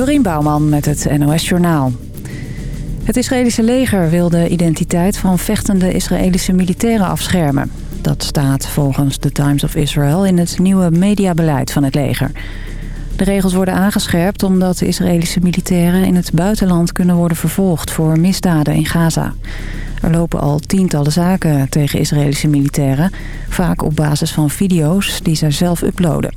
Dorien Bouwman met het NOS Journaal. Het Israëlische leger wil de identiteit van vechtende Israëlische militairen afschermen. Dat staat volgens The Times of Israel in het nieuwe mediabeleid van het leger. De regels worden aangescherpt omdat Israëlische militairen in het buitenland kunnen worden vervolgd voor misdaden in Gaza. Er lopen al tientallen zaken tegen Israëlische militairen, vaak op basis van video's die zij zelf uploaden.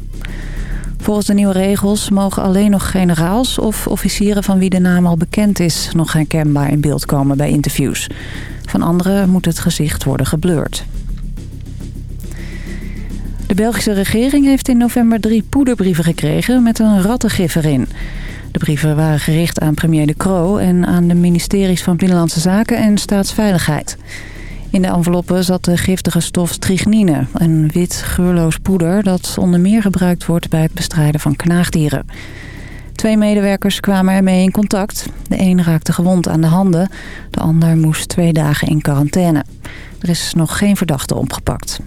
Volgens de nieuwe regels mogen alleen nog generaals of officieren van wie de naam al bekend is... nog herkenbaar in beeld komen bij interviews. Van anderen moet het gezicht worden geblurred. De Belgische regering heeft in november drie poederbrieven gekregen met een rattengif erin. De brieven waren gericht aan premier De Croo en aan de ministeries van Binnenlandse Zaken en Staatsveiligheid. In de enveloppen zat de giftige stof strychnine, een wit geurloos poeder dat onder meer gebruikt wordt bij het bestrijden van knaagdieren. Twee medewerkers kwamen ermee in contact. De een raakte gewond aan de handen, de ander moest twee dagen in quarantaine. Er is nog geen verdachte opgepakt.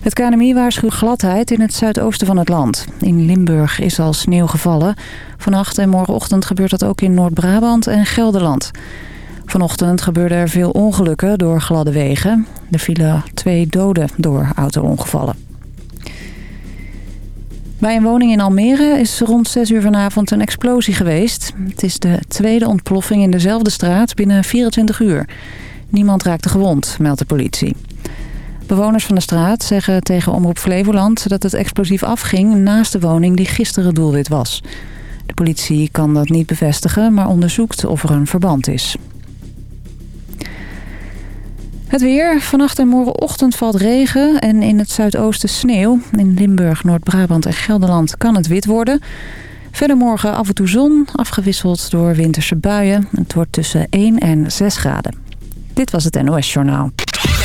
Het KNMI waarschuwt gladheid in het zuidoosten van het land. In Limburg is al sneeuw gevallen. Vannacht en morgenochtend gebeurt dat ook in Noord-Brabant en Gelderland. Vanochtend gebeurden er veel ongelukken door gladde wegen. Er vielen twee doden door auto-ongevallen. Bij een woning in Almere is rond 6 uur vanavond een explosie geweest. Het is de tweede ontploffing in dezelfde straat binnen 24 uur. Niemand raakte gewond, meldt de politie. Bewoners van de straat zeggen tegen Omroep Flevoland dat het explosief afging naast de woning die gisteren doelwit was. De politie kan dat niet bevestigen, maar onderzoekt of er een verband is. Het weer. Vannacht en morgenochtend valt regen en in het zuidoosten sneeuw. In Limburg, Noord-Brabant en Gelderland kan het wit worden. Verder morgen af en toe zon, afgewisseld door winterse buien. Het wordt tussen 1 en 6 graden. Dit was het NOS Journaal.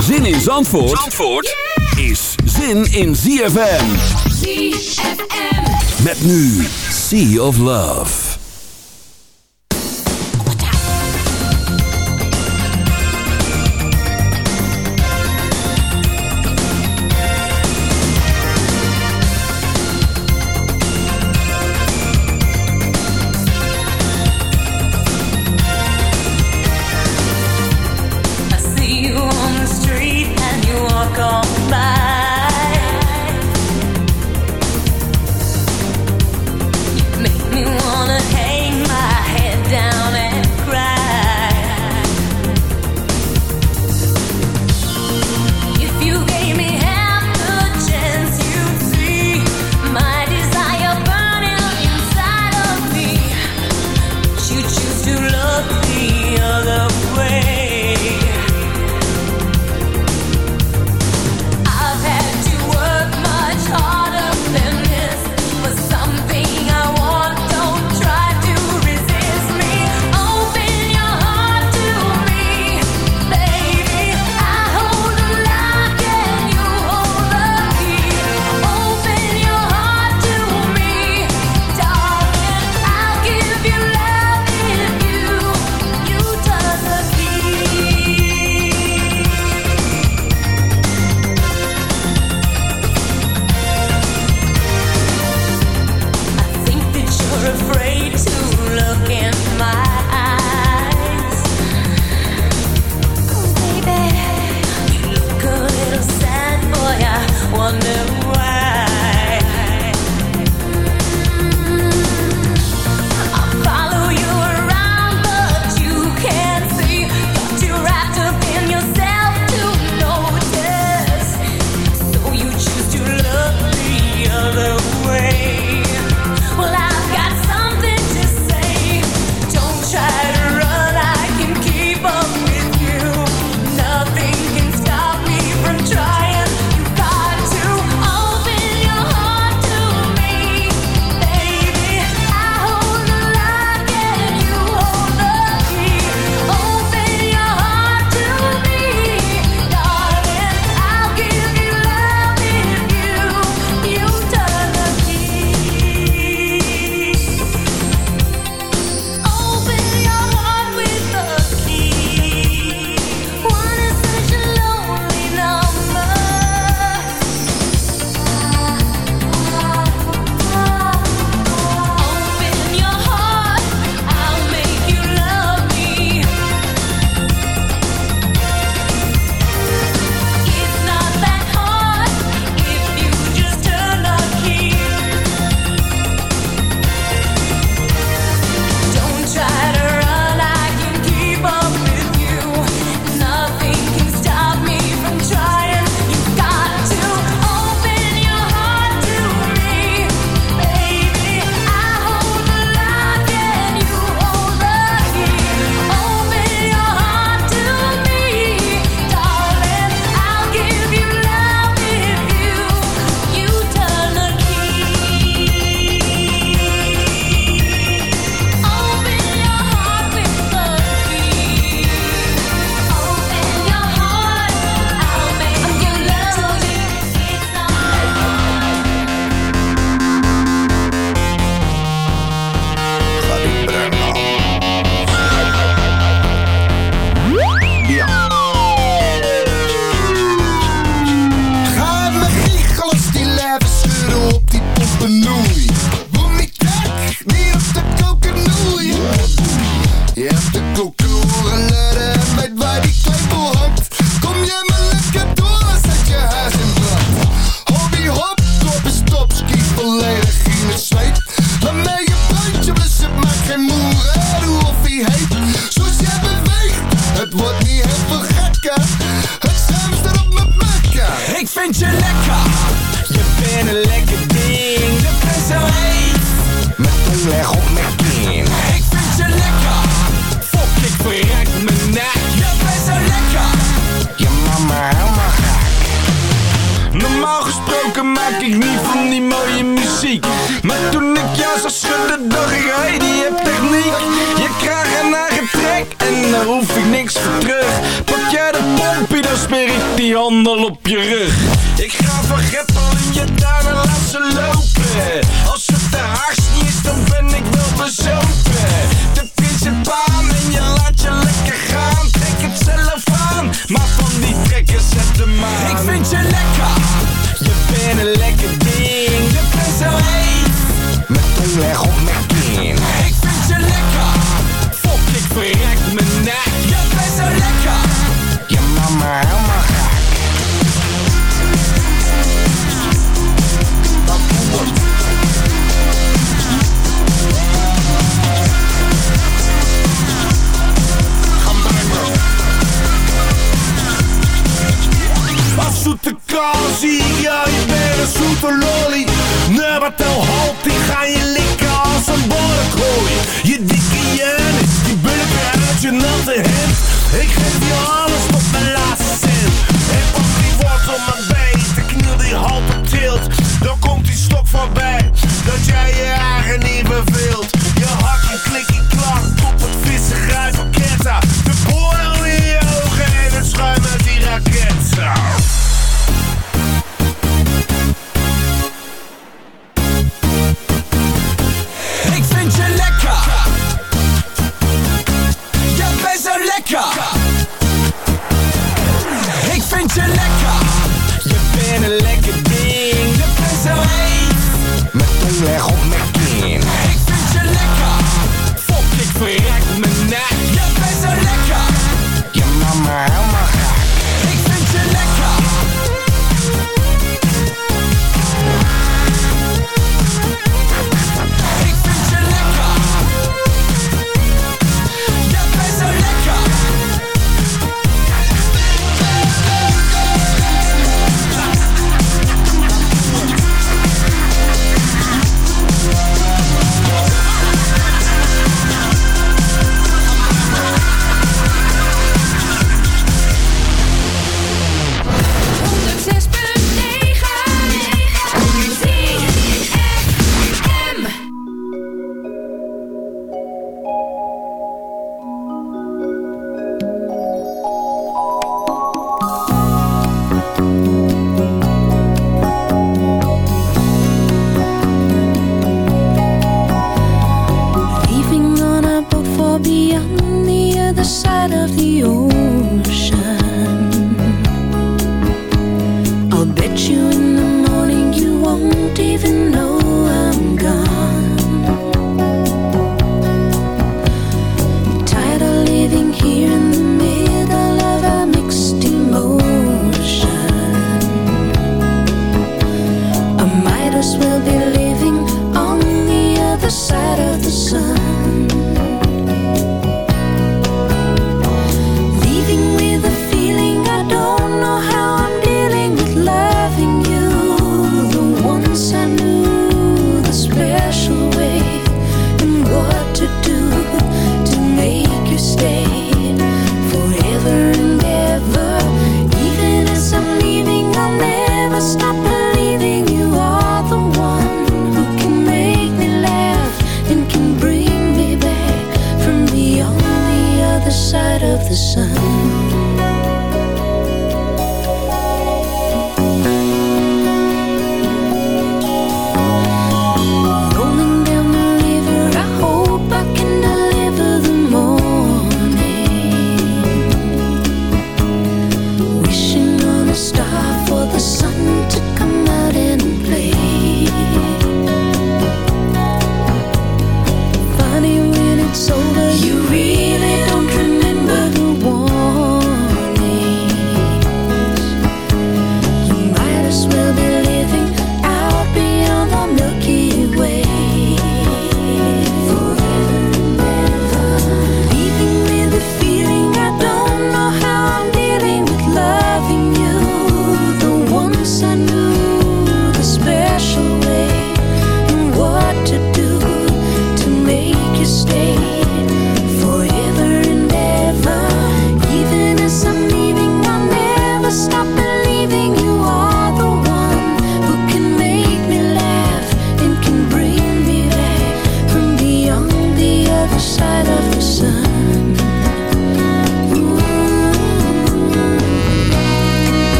Zin in Zandvoort, Zandvoort is zin in ZFM. ZFM. Met nu Sea of Love. zo heet. Mijn tong leg op mijn kin. Ik vind je lekker. Fok, ik verrek mijn nek. Je bent zo lekker. Je mama helemaal gek. Zoete kou zie bent een zoete lolly. Nummertel hoop, die ga je likken als een borrekooi. Je dikke Janis, die bulken uit je natte hemd. Ik geef je alles tot mijn laatste cent. En pak die wortel mijn bij, de kniel die halp op tilt. Dan komt die stok voorbij, dat jij je eigen niet beveelt. Je hakken klik je lekker. Je bent een lekker ding. Je bent zo heet. met een leg op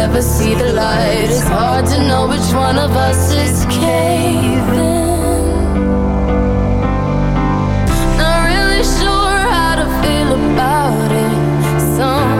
Never see the light. It's hard to know which one of us is caving. Not really sure how to feel about it. Some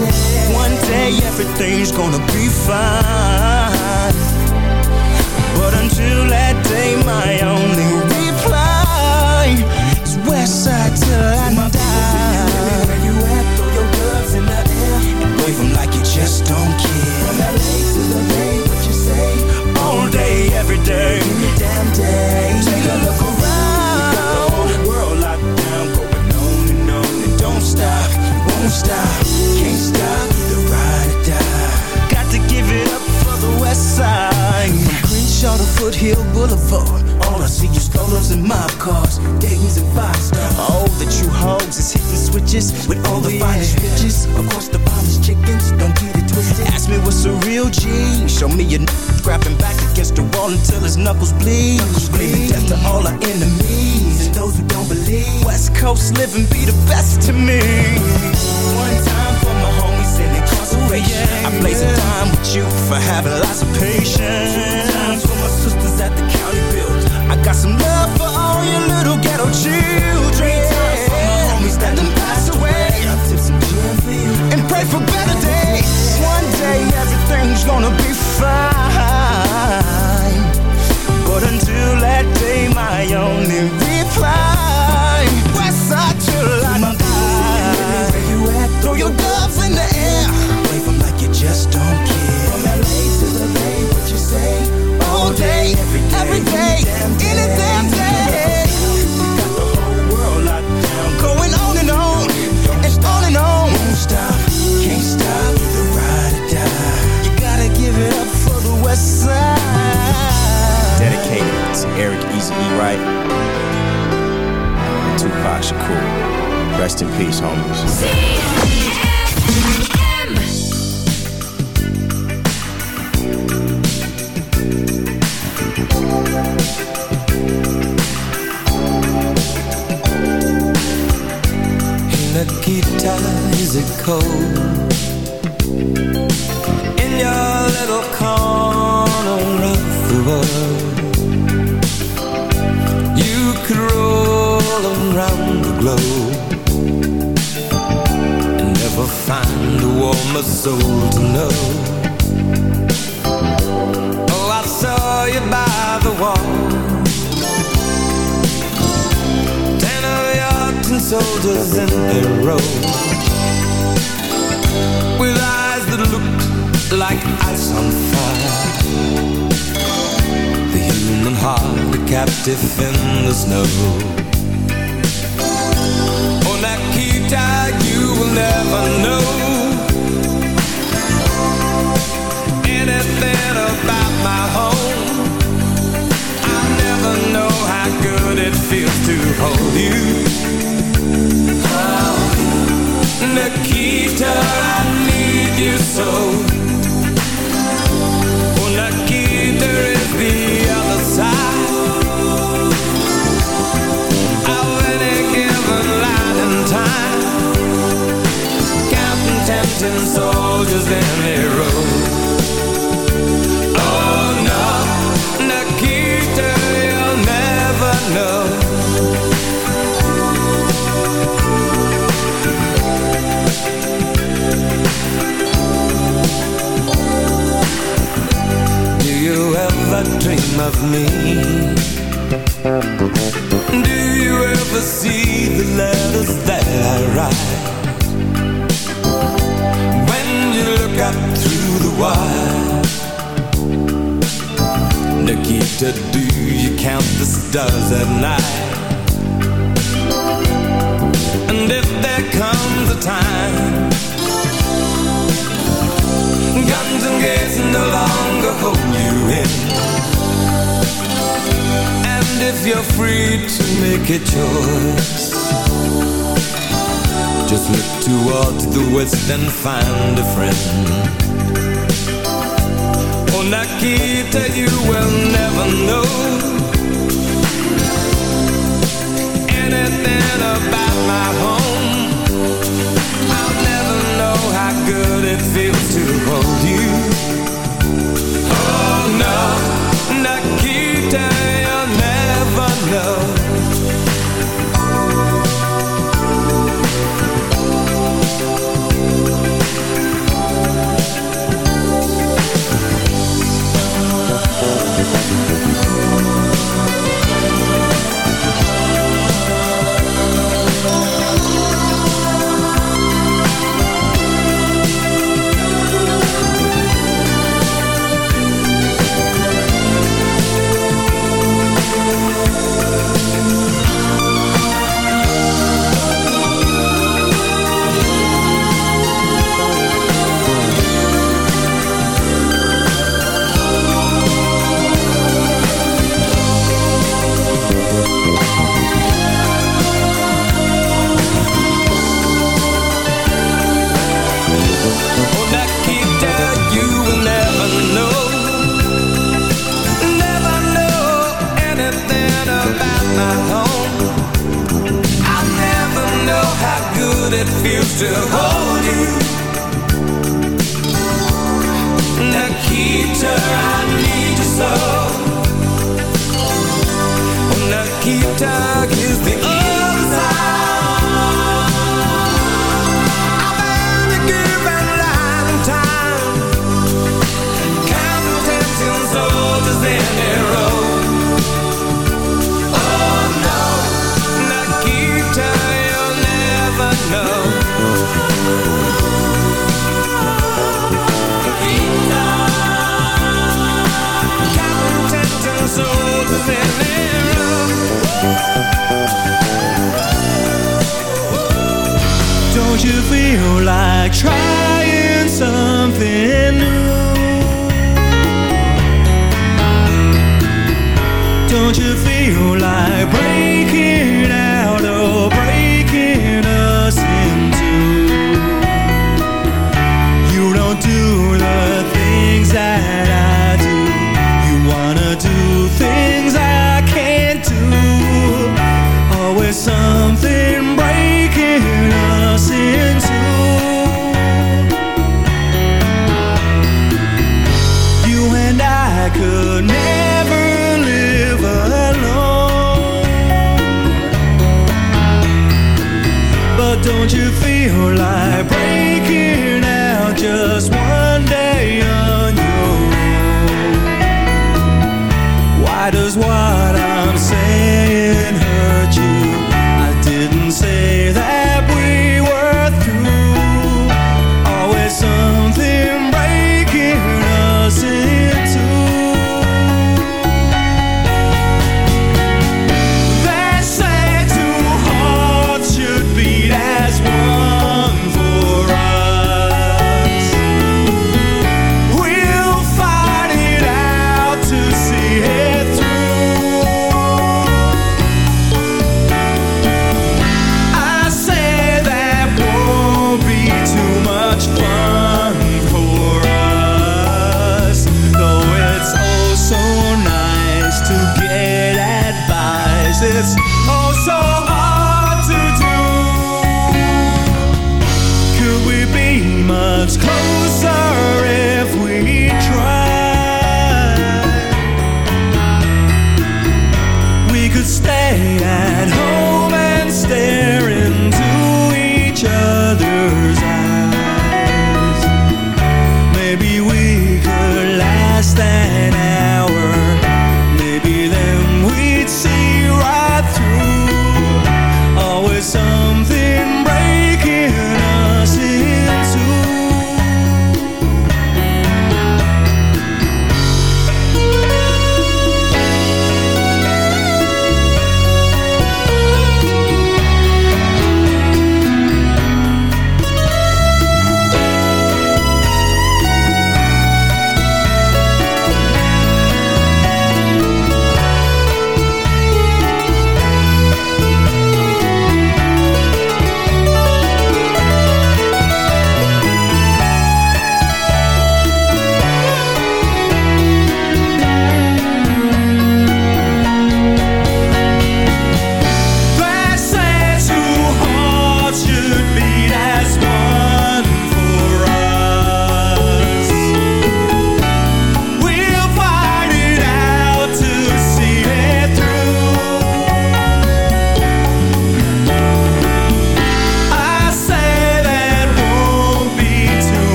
One day everything's gonna be fine. But until that day, my only reply is Westside till I die. Where you at? Throw your gloves in the air and wave 'em like you just don't care. From LA to the Bay, what you say? All day, every day, damn day. Take a look around. Foothill Boulevard. All I see is strollers and mob cars, Dayton's and five stars. Oh, the true hoes is hitting switches with all the finest bitches. Of course, the finest chickens, don't get it twisted. Ask me what's a real G. Show me a n- grabbing back against the wall until his knuckles bleed. Screaming death to all our enemies and those who don't believe. West Coast living be the best to me. One time for my homies in incarceration. I blaze a dime with you for having lots of patience. Times for my sisters at the county build. I got some love for all your little ghetto children. Three times for my homies that done passed away. I tip some gin for you and pray for better days. One day everything's gonna be fine. But until that day, my only reply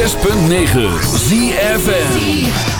106.9 ZFN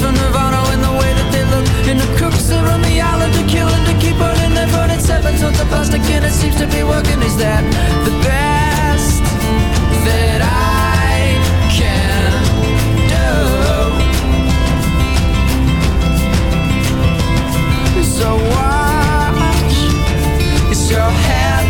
From Nirvana in the way that they look. And the crooks that run the island to kill and to keep burning. They're burning seven tons of plastic and it seems to be working. Is that the best that I can do? So watch as your head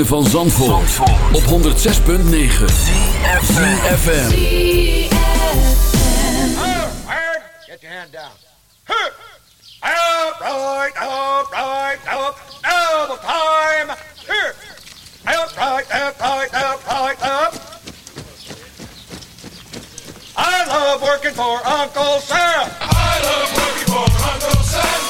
Ritme van Zandvoort, op 106.9 FM. Get your hand down. Huh. Up, right, up, right, up, double time. Here. Up, right, up, right, up, right, up. I love working for Uncle Sam. I love working for Uncle Sam.